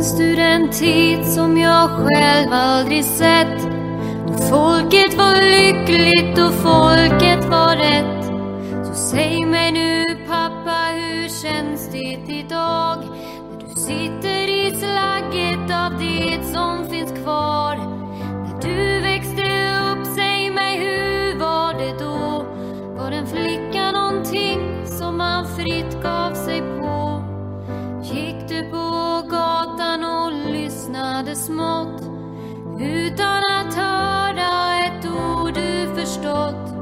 Minns du den tid som jag själv aldrig sett? Då folket var lyckligt och folket var rätt. Så säg mig nu pappa, hur känns det idag? När du sitter i slagget av det som finns kvar. När du växte upp, säg mig hur var det då? Var en flicka någonting som man fritt gav sig på? Gick du på lyssnade smått utan att höra ett ord du förstått?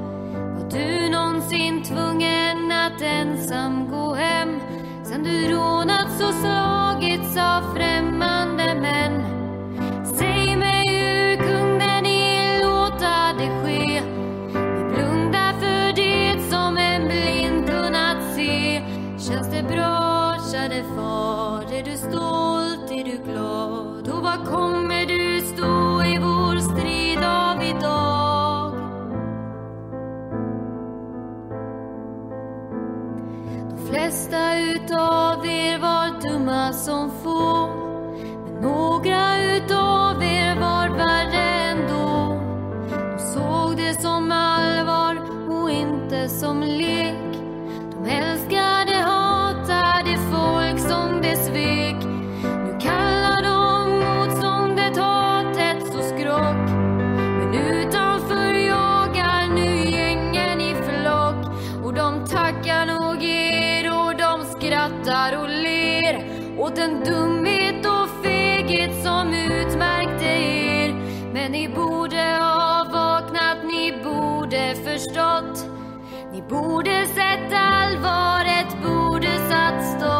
Var du någonsin tvungen att ensam gå hem sen du rånats och slagits av främmande vad kommer du stå i vår strid av idag? De flesta utav er var dumma som få Men några utav er var värre ändå De såg det som allvar och inte som lek De älskade, åt den dumhet och feghet som utmärkte er. Men ni borde ha vaknat, ni borde förstått. Ni borde sett allvaret, borde satt stopp.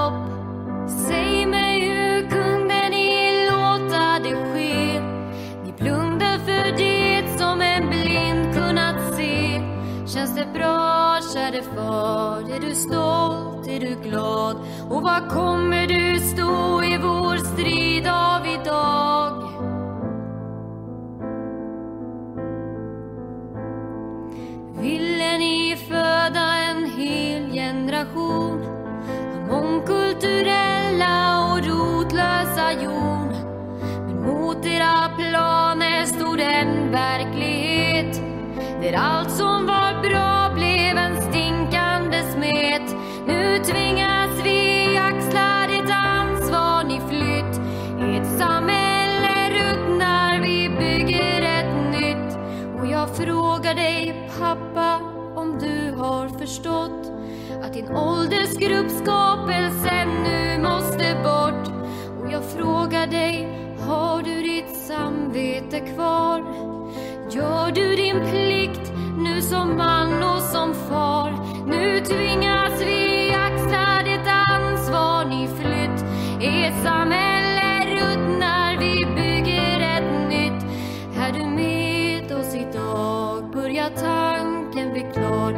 Bra, käre far? Är du stolt? Är du glad? Och vad kommer du stå i vår strid av idag? Ville ni föda en hel generation av mångkulturella och rotlösa jord? Men mot era planer stod en verklighet där allt som var bra frågar dig pappa om du har förstått att din åldersgruppskapelse nu måste bort. Och jag frågar dig, har du ditt samvete kvar? Gör du din plikt nu som man och som far? Nu tvingar Lord,